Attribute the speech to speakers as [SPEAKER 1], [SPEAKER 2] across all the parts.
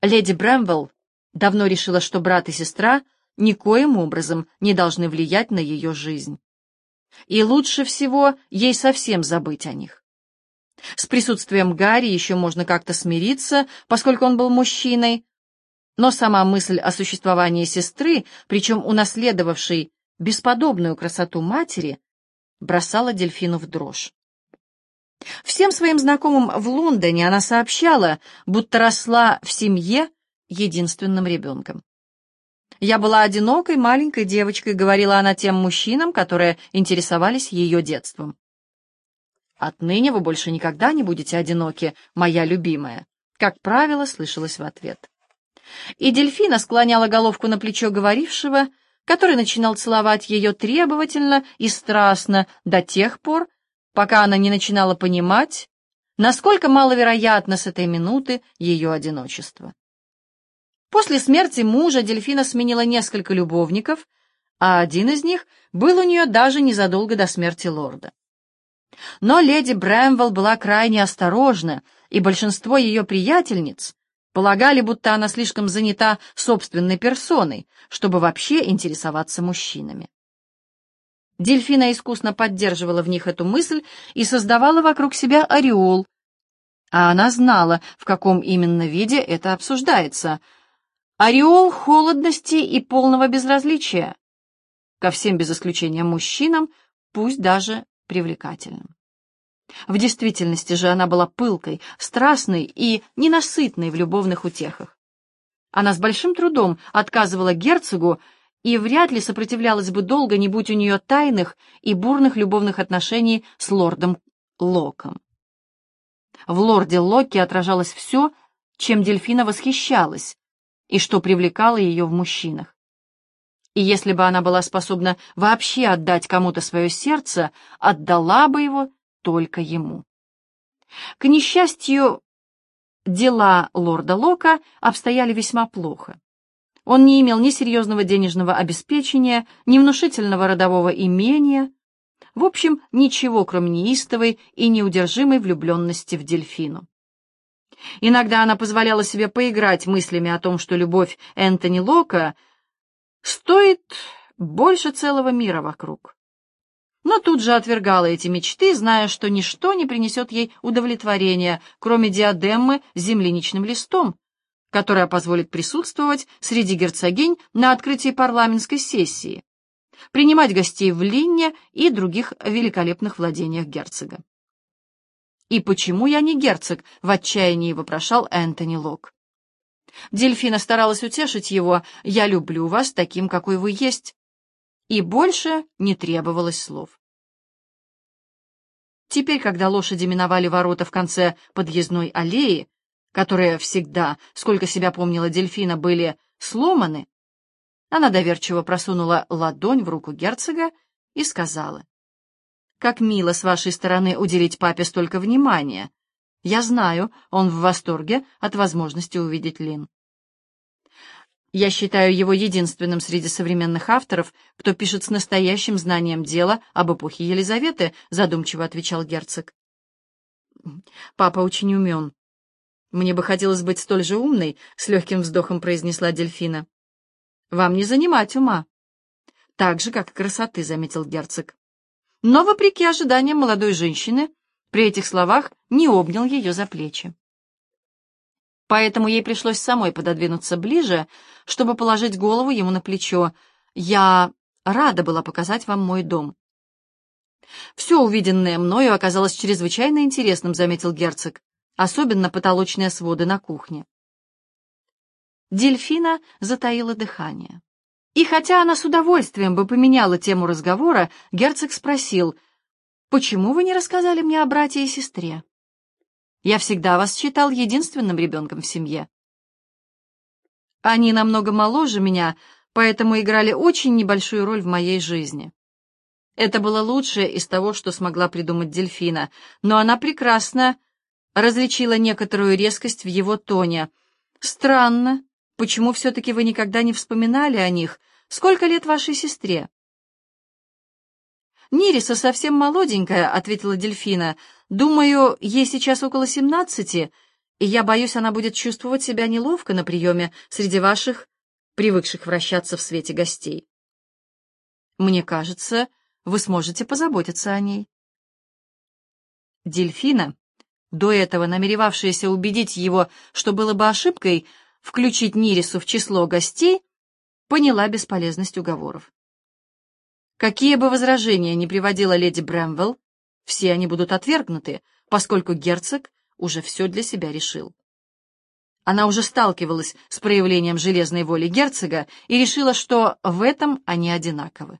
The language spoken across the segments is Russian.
[SPEAKER 1] Леди Брэмвелл давно решила, что брат и сестра никоим образом не должны влиять на ее жизнь. И лучше всего ей совсем забыть о них. С присутствием Гарри еще можно как-то смириться, поскольку он был мужчиной, но сама мысль о существовании сестры, причем унаследовавшей бесподобную красоту матери, бросала дельфину в дрожь. Всем своим знакомым в Лондоне она сообщала, будто росла в семье единственным ребенком. «Я была одинокой маленькой девочкой», — говорила она тем мужчинам, которые интересовались ее детством. «Отныне вы больше никогда не будете одиноки, моя любимая», — как правило, слышалось в ответ. И дельфина склоняла головку на плечо говорившего, который начинал целовать ее требовательно и страстно до тех пор, пока она не начинала понимать, насколько маловероятно с этой минуты ее одиночество. После смерти мужа дельфина сменила несколько любовников, а один из них был у нее даже незадолго до смерти лорда. Но леди Брэмвелл была крайне осторожна, и большинство ее приятельниц полагали, будто она слишком занята собственной персоной, чтобы вообще интересоваться мужчинами. Дельфина искусно поддерживала в них эту мысль и создавала вокруг себя ореол, а она знала, в каком именно виде это обсуждается. Ореол холодности и полного безразличия ко всем без исключения мужчинам, пусть даже привлекательным. В действительности же она была пылкой, страстной и ненасытной в любовных утехах. Она с большим трудом отказывала герцогу и вряд ли сопротивлялась бы долго, не будь у нее тайных и бурных любовных отношений с лордом Локом. В лорде Локе отражалось все, чем дельфина восхищалась и что привлекало ее в мужчинах. И если бы она была способна вообще отдать кому-то свое сердце, отдала бы его только ему. К несчастью, дела лорда Лока обстояли весьма плохо. Он не имел ни серьезного денежного обеспечения, ни внушительного родового имения, в общем, ничего, кроме неистовой и неудержимой влюбленности в дельфину. Иногда она позволяла себе поиграть мыслями о том, что любовь Энтони Лока стоит больше целого мира вокруг. Но тут же отвергала эти мечты, зная, что ничто не принесет ей удовлетворения, кроме диадемы с земляничным листом, которая позволит присутствовать среди герцогинь на открытии парламентской сессии, принимать гостей в Линне и других великолепных владениях герцога. «И почему я не герцог?» — в отчаянии вопрошал Энтони Лок. Дельфина старалась утешить его. «Я люблю вас таким, какой вы есть и больше не требовалось слов. Теперь, когда лошади миновали ворота в конце подъездной аллеи, которые всегда, сколько себя помнила дельфина, были сломаны, она доверчиво просунула ладонь в руку герцога и сказала, «Как мило с вашей стороны уделить папе столько внимания. Я знаю, он в восторге от возможности увидеть Лин. Я считаю его единственным среди современных авторов, кто пишет с настоящим знанием дела об эпохе Елизаветы, задумчиво отвечал герцог. Папа очень умен. Мне бы хотелось быть столь же умной, с легким вздохом произнесла дельфина. Вам не занимать ума. Так же, как и красоты, заметил герцог. Но, вопреки ожиданиям молодой женщины, при этих словах не обнял ее за плечи поэтому ей пришлось самой пододвинуться ближе, чтобы положить голову ему на плечо. «Я рада была показать вам мой дом». «Все увиденное мною оказалось чрезвычайно интересным», — заметил герцог, «особенно потолочные своды на кухне». Дельфина затаила дыхание. И хотя она с удовольствием бы поменяла тему разговора, герцог спросил, «Почему вы не рассказали мне о брате и сестре?» Я всегда вас считал единственным ребенком в семье. Они намного моложе меня, поэтому играли очень небольшую роль в моей жизни. Это было лучшее из того, что смогла придумать дельфина, но она прекрасно различила некоторую резкость в его тоне. «Странно, почему все-таки вы никогда не вспоминали о них? Сколько лет вашей сестре?» «Нириса совсем молоденькая», — ответила дельфина. «Думаю, ей сейчас около семнадцати, и я боюсь, она будет чувствовать себя неловко на приеме среди ваших, привыкших вращаться в свете гостей. Мне кажется, вы сможете позаботиться о ней. Дельфина, до этого намеревавшаяся убедить его, что было бы ошибкой включить Нирису в число гостей, поняла бесполезность уговоров. Какие бы возражения ни приводила леди Брэмвелл, все они будут отвергнуты, поскольку герцог уже все для себя решил. Она уже сталкивалась с проявлением железной воли герцога и решила, что в этом они одинаковы.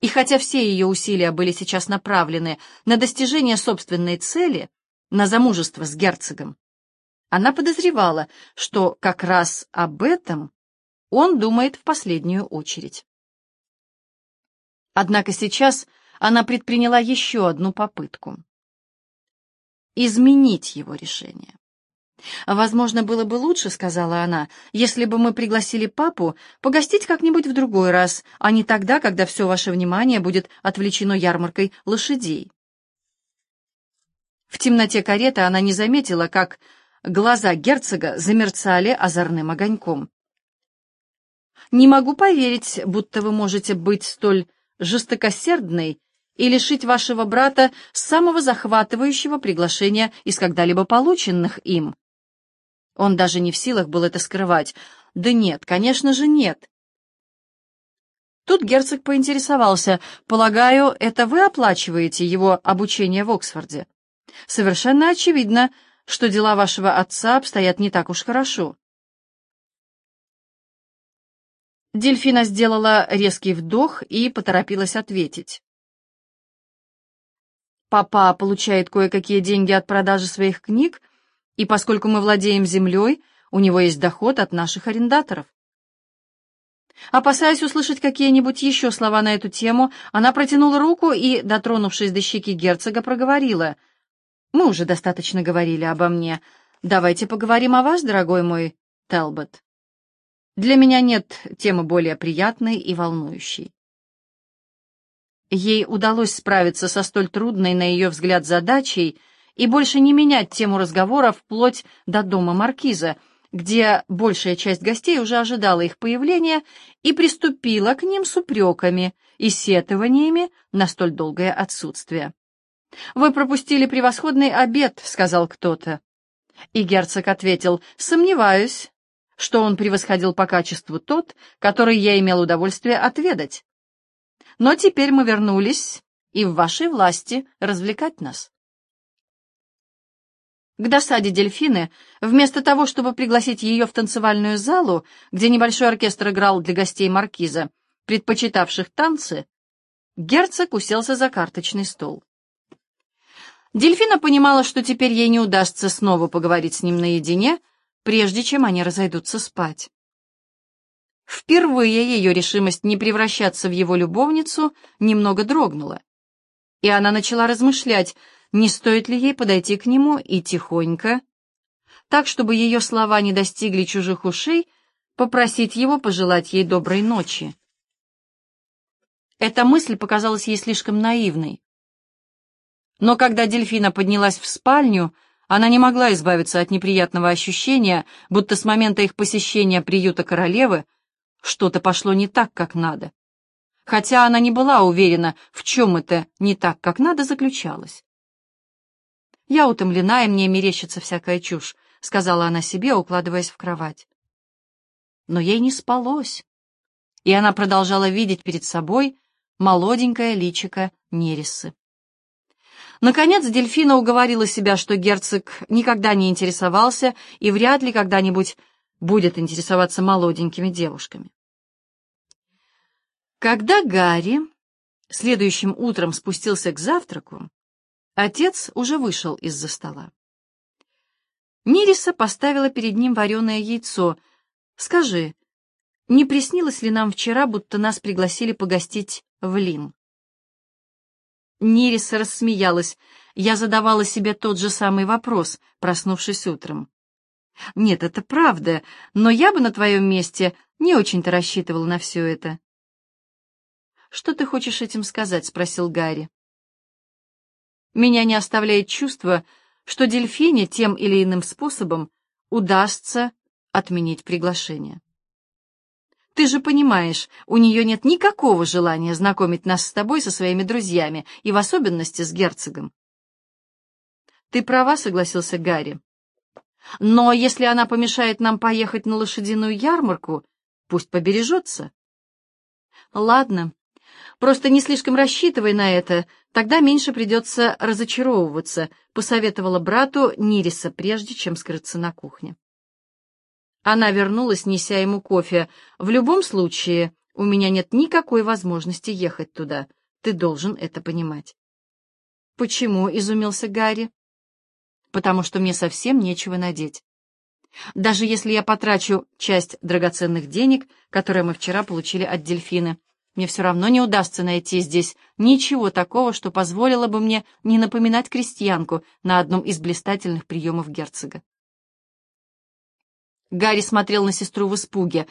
[SPEAKER 1] И хотя все ее усилия были сейчас направлены на достижение собственной цели, на замужество с герцогом, она подозревала, что как раз об этом он думает в последнюю очередь. Однако сейчас она предприняла еще одну попытку — изменить его решение. «Возможно, было бы лучше, — сказала она, — если бы мы пригласили папу погостить как-нибудь в другой раз, а не тогда, когда все ваше внимание будет отвлечено ярмаркой лошадей». В темноте кареты она не заметила, как глаза герцога замерцали озорным огоньком. «Не могу поверить, будто вы можете быть столь жестокосердной и лишить вашего брата самого захватывающего приглашения из когда-либо полученных им. Он даже не в силах был это скрывать. Да нет, конечно же, нет. Тут герцог поинтересовался, полагаю, это вы оплачиваете его обучение в Оксфорде? Совершенно очевидно, что дела вашего отца обстоят не так уж хорошо. Дельфина сделала резкий вдох и поторопилась ответить. Папа получает кое-какие деньги от продажи своих книг, и поскольку мы владеем землей, у него есть доход от наших арендаторов. Опасаясь услышать какие-нибудь еще слова на эту тему, она протянула руку и, дотронувшись до щеки герцога, проговорила. «Мы уже достаточно говорили обо мне. Давайте поговорим о вас, дорогой мой Телбот». Для меня нет темы более приятной и волнующей. Ей удалось справиться со столь трудной, на ее взгляд, задачей и больше не менять тему разговора вплоть до дома маркиза, где большая часть гостей уже ожидала их появления и приступила к ним с упреками и сетованиями на столь долгое отсутствие. «Вы пропустили превосходный обед», — сказал кто-то. И герцог ответил, «Сомневаюсь, что он превосходил по качеству тот, который я имел удовольствие отведать. Но теперь мы вернулись, и в вашей власти развлекать нас. К досаде дельфины, вместо того, чтобы пригласить ее в танцевальную залу, где небольшой оркестр играл для гостей маркиза, предпочитавших танцы, герцог уселся за карточный стол. Дельфина понимала, что теперь ей не удастся снова поговорить с ним наедине, прежде чем они разойдутся спать. Впервые ее решимость не превращаться в его любовницу немного дрогнула, и она начала размышлять, не стоит ли ей подойти к нему и тихонько, так, чтобы ее слова не достигли чужих ушей, попросить его пожелать ей доброй ночи. Эта мысль показалась ей слишком наивной. Но когда дельфина поднялась в спальню, она не могла избавиться от неприятного ощущения, будто с момента их посещения приюта королевы что-то пошло не так, как надо. Хотя она не была уверена, в чем это не так, как надо, заключалось. «Я утомлена, и мне мерещится всякая чушь», — сказала она себе, укладываясь в кровать. Но ей не спалось, и она продолжала видеть перед собой молоденькое личико Нерисы. Наконец Дельфина уговорила себя, что герцог никогда не интересовался и вряд ли когда-нибудь будет интересоваться молоденькими девушками. Когда Гарри следующим утром спустился к завтраку, отец уже вышел из-за стола. Нириса поставила перед ним вареное яйцо. «Скажи, не приснилось ли нам вчера, будто нас пригласили погостить в Лин?» Нириса рассмеялась. Я задавала себе тот же самый вопрос, проснувшись утром. «Нет, это правда, но я бы на твоем месте не очень-то рассчитывала на все это». «Что ты хочешь этим сказать?» — спросил Гарри. «Меня не оставляет чувство, что дельфине тем или иным способом удастся отменить приглашение. Ты же понимаешь, у нее нет никакого желания знакомить нас с тобой со своими друзьями, и в особенности с герцогом. Ты права, согласился Гарри. Но если она помешает нам поехать на лошадиную ярмарку, пусть побережется. Ладно, просто не слишком рассчитывай на это, тогда меньше придется разочаровываться, посоветовала брату Нириса, прежде чем скрыться на кухне. Она вернулась, неся ему кофе. «В любом случае, у меня нет никакой возможности ехать туда. Ты должен это понимать». «Почему?» — изумился Гарри. «Потому что мне совсем нечего надеть. Даже если я потрачу часть драгоценных денег, которые мы вчера получили от дельфины, мне все равно не удастся найти здесь ничего такого, что позволило бы мне не напоминать крестьянку на одном из блистательных приемов герцога. Гарри смотрел на сестру в испуге.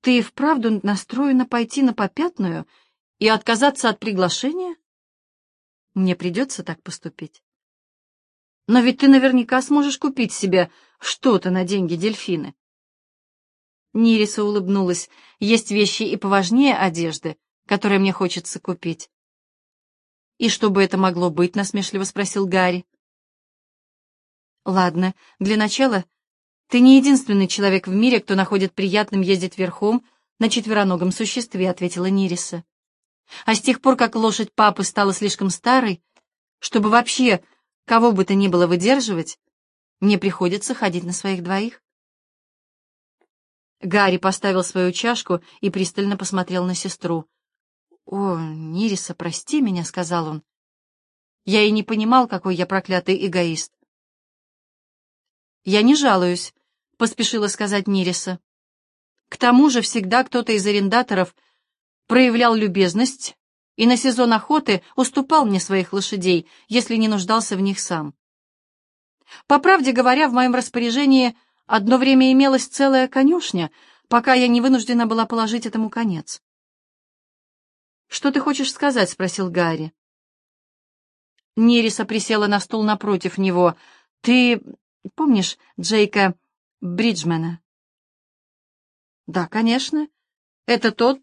[SPEAKER 1] «Ты вправду настроена пойти на попятную и отказаться от приглашения?» «Мне придется так поступить». «Но ведь ты наверняка сможешь купить себе что-то на деньги дельфины». Нириса улыбнулась. «Есть вещи и поважнее одежды, которые мне хочется купить». «И что бы это могло быть?» — насмешливо спросил Гарри. «Ладно, для начала «Ты не единственный человек в мире, кто находит приятным ездить верхом на четвероногом существе», — ответила Нириса. «А с тех пор, как лошадь папы стала слишком старой, чтобы вообще кого бы то ни было выдерживать, мне приходится ходить на своих двоих». Гарри поставил свою чашку и пристально посмотрел на сестру. «О, Нириса, прости меня», — сказал он. «Я и не понимал, какой я проклятый эгоист». «Я не жалуюсь», — поспешила сказать Нириса. К тому же всегда кто-то из арендаторов проявлял любезность и на сезон охоты уступал мне своих лошадей, если не нуждался в них сам. По правде говоря, в моем распоряжении одно время имелась целая конюшня, пока я не вынуждена была положить этому конец. «Что ты хочешь сказать?» — спросил Гарри. Нериса присела на стул напротив него. «Ты помнишь Джейка Бриджмена. Да, конечно. Это тот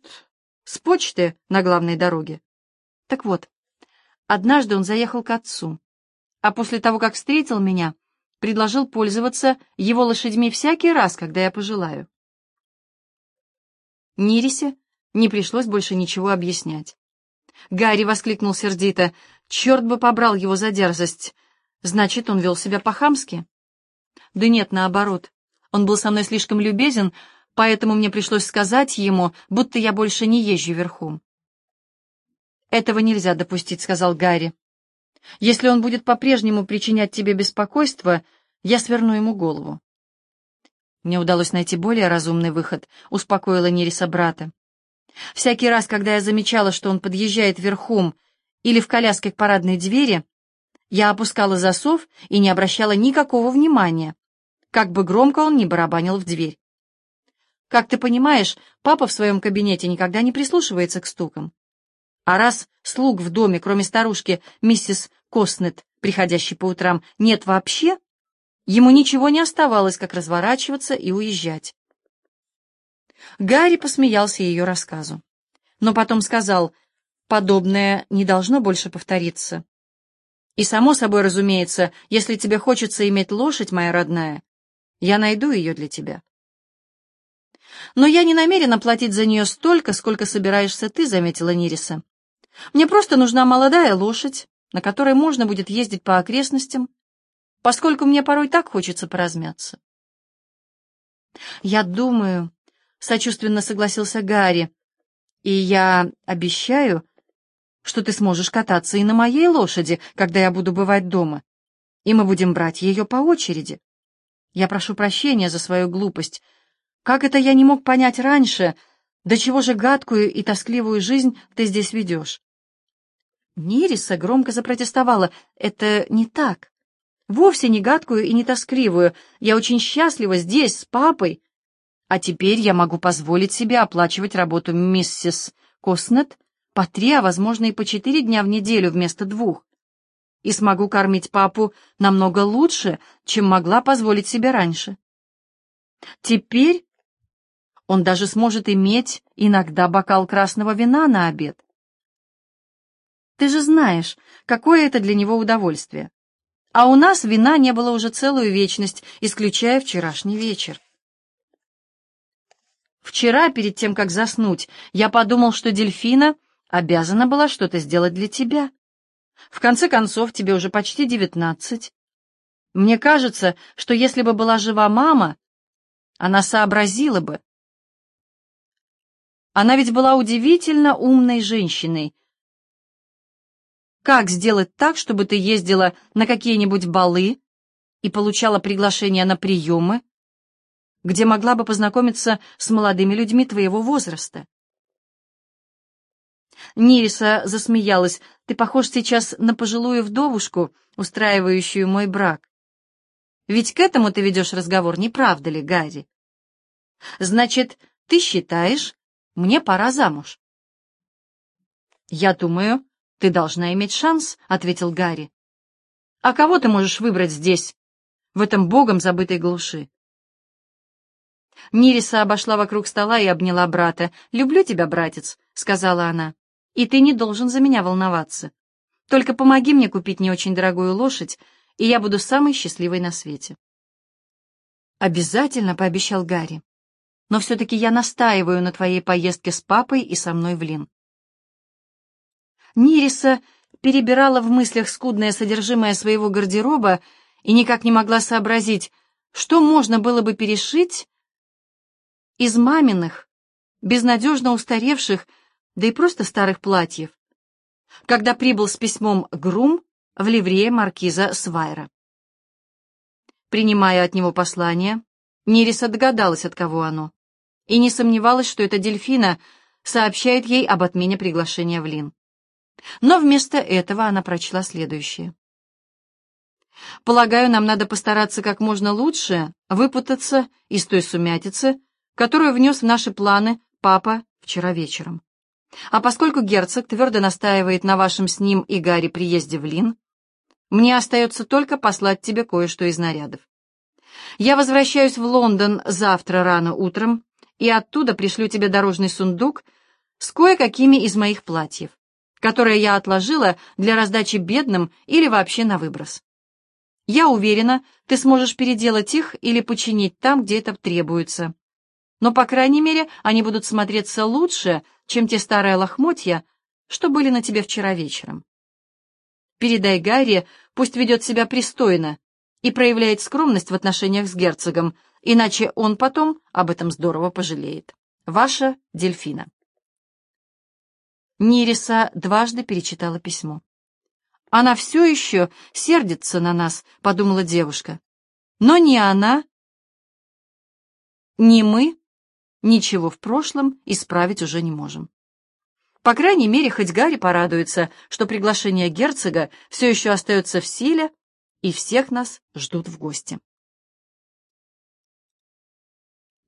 [SPEAKER 1] с почты на главной дороге. Так вот, однажды он заехал к отцу, а после того, как встретил меня, предложил пользоваться его лошадьми всякий раз, когда я пожелаю. Нирисе не пришлось больше ничего объяснять. Гарри воскликнул сердито. «Черт бы побрал его за дерзость! Значит, он вел себя по-хамски?» «Да нет, наоборот. Он был со мной слишком любезен, поэтому мне пришлось сказать ему, будто я больше не езжу верхом. «Этого нельзя допустить», — сказал Гарри. «Если он будет по-прежнему причинять тебе беспокойство, я сверну ему голову». Мне удалось найти более разумный выход, — успокоила Нериса брата. Всякий раз, когда я замечала, что он подъезжает верхом или в коляске к парадной двери, я опускала засов и не обращала никакого внимания, как бы громко он ни барабанил в дверь. Как ты понимаешь, папа в своем кабинете никогда не прислушивается к стукам. А раз слуг в доме, кроме старушки миссис Костнет, приходящей по утрам, нет вообще, ему ничего не оставалось, как разворачиваться и уезжать. Гарри посмеялся ее рассказу, но потом сказал, подобное не должно больше повториться. И само собой разумеется, если тебе хочется иметь лошадь, моя родная, я найду ее для тебя. Но я не намерена платить за нее столько, сколько собираешься ты, заметила Нириса. Мне просто нужна молодая лошадь, на которой можно будет ездить по окрестностям, поскольку мне порой так хочется поразмяться. Я думаю, сочувственно согласился Гарри, и я обещаю, что ты сможешь кататься и на моей лошади, когда я буду бывать дома, и мы будем брать ее по очереди. Я прошу прощения за свою глупость. Как это я не мог понять раньше? До чего же гадкую и тоскливую жизнь ты здесь ведешь? Нириса громко запротестовала. Это не так. Вовсе не гадкую и не тоскливую. Я очень счастлива здесь, с папой. А теперь я могу позволить себе оплачивать работу миссис Коснет по три, а возможно и по четыре дня в неделю вместо двух. И смогу кормить папу намного лучше, чем могла позволить себе раньше. Теперь он даже сможет иметь иногда бокал красного вина на обед. Ты же знаешь, какое это для него удовольствие. А у нас вина не было уже целую вечность, исключая вчерашний вечер. Вчера, перед тем, как заснуть, я подумал, что дельфина обязана была что-то сделать для тебя. В конце концов, тебе уже почти девятнадцать. Мне кажется, что если бы была жива мама, она сообразила бы. Она ведь была удивительно умной женщиной. Как сделать так, чтобы ты ездила на какие-нибудь балы и получала приглашения на приемы, где могла бы познакомиться с молодыми людьми твоего возраста? Нириса засмеялась. «Ты похож сейчас на пожилую вдовушку, устраивающую мой брак. Ведь к этому ты ведешь разговор, не правда ли, Гарри? Значит, ты считаешь, мне пора замуж?» «Я думаю, ты должна иметь шанс», — ответил Гарри. «А кого ты можешь выбрать здесь, в этом богом забытой глуши?» Нириса обошла вокруг стола и обняла брата. «Люблю тебя, братец», — сказала она и ты не должен за меня волноваться. Только помоги мне купить не очень дорогую лошадь, и я буду самой счастливой на свете. Обязательно, — пообещал Гарри. Но все-таки я настаиваю на твоей поездке с папой и со мной в Лин. Нириса перебирала в мыслях скудное содержимое своего гардероба и никак не могла сообразить, что можно было бы перешить из маминых, безнадежно устаревших, да и просто старых платьев, когда прибыл с письмом Грум в ливрее маркиза Свайра. Принимая от него послание, Нириса догадалась, от кого оно, и не сомневалась, что это дельфина сообщает ей об отмене приглашения в Лин. Но вместо этого она прочла следующее. «Полагаю, нам надо постараться как можно лучше выпутаться из той сумятицы, которую внес в наши планы папа вчера вечером. А поскольку герцог твердо настаивает на вашем с ним и Гарри приезде в Лин, мне остается только послать тебе кое-что из нарядов. Я возвращаюсь в Лондон завтра рано утром, и оттуда пришлю тебе дорожный сундук с кое-какими из моих платьев, которые я отложила для раздачи бедным или вообще на выброс. Я уверена, ты сможешь переделать их или починить там, где это требуется. Но, по крайней мере, они будут смотреться лучше, чем те старые лохмотья, что были на тебе вчера вечером. Передай Гарри, пусть ведет себя пристойно и проявляет скромность в отношениях с герцогом, иначе он потом об этом здорово пожалеет. Ваша Дельфина. Нириса дважды перечитала письмо. «Она все еще сердится на нас», — подумала девушка. «Но ни она, ни мы ничего в прошлом исправить уже не можем. По крайней мере, хоть Гарри порадуется, что приглашение герцога все еще остается в силе, и всех нас ждут в гости.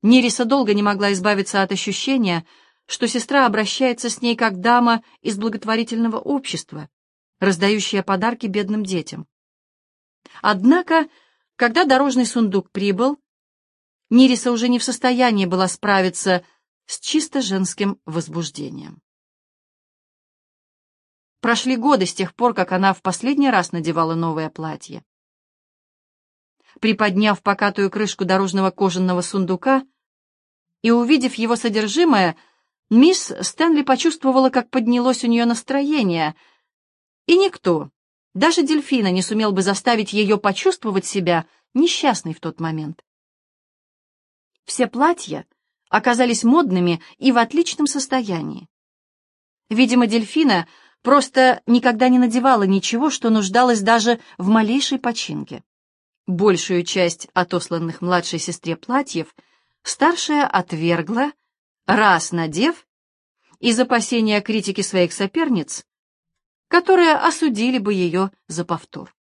[SPEAKER 1] Нериса долго не могла избавиться от ощущения, что сестра обращается с ней как дама из благотворительного общества, раздающая подарки бедным детям. Однако, когда дорожный сундук прибыл, Нириса уже не в состоянии была справиться с чисто женским возбуждением. Прошли годы с тех пор, как она в последний раз надевала новое платье. Приподняв покатую крышку дорожного кожаного сундука и увидев его содержимое, мисс Стэнли почувствовала, как поднялось у нее настроение, и никто, даже дельфина, не сумел бы заставить ее почувствовать себя несчастной в тот момент. Все платья оказались модными и в отличном состоянии. Видимо, дельфина просто никогда не надевала ничего, что нуждалось даже в малейшей починке. Большую часть отосланных младшей сестре платьев старшая отвергла, раз надев, из опасения критики своих соперниц, которые осудили бы ее за повтор.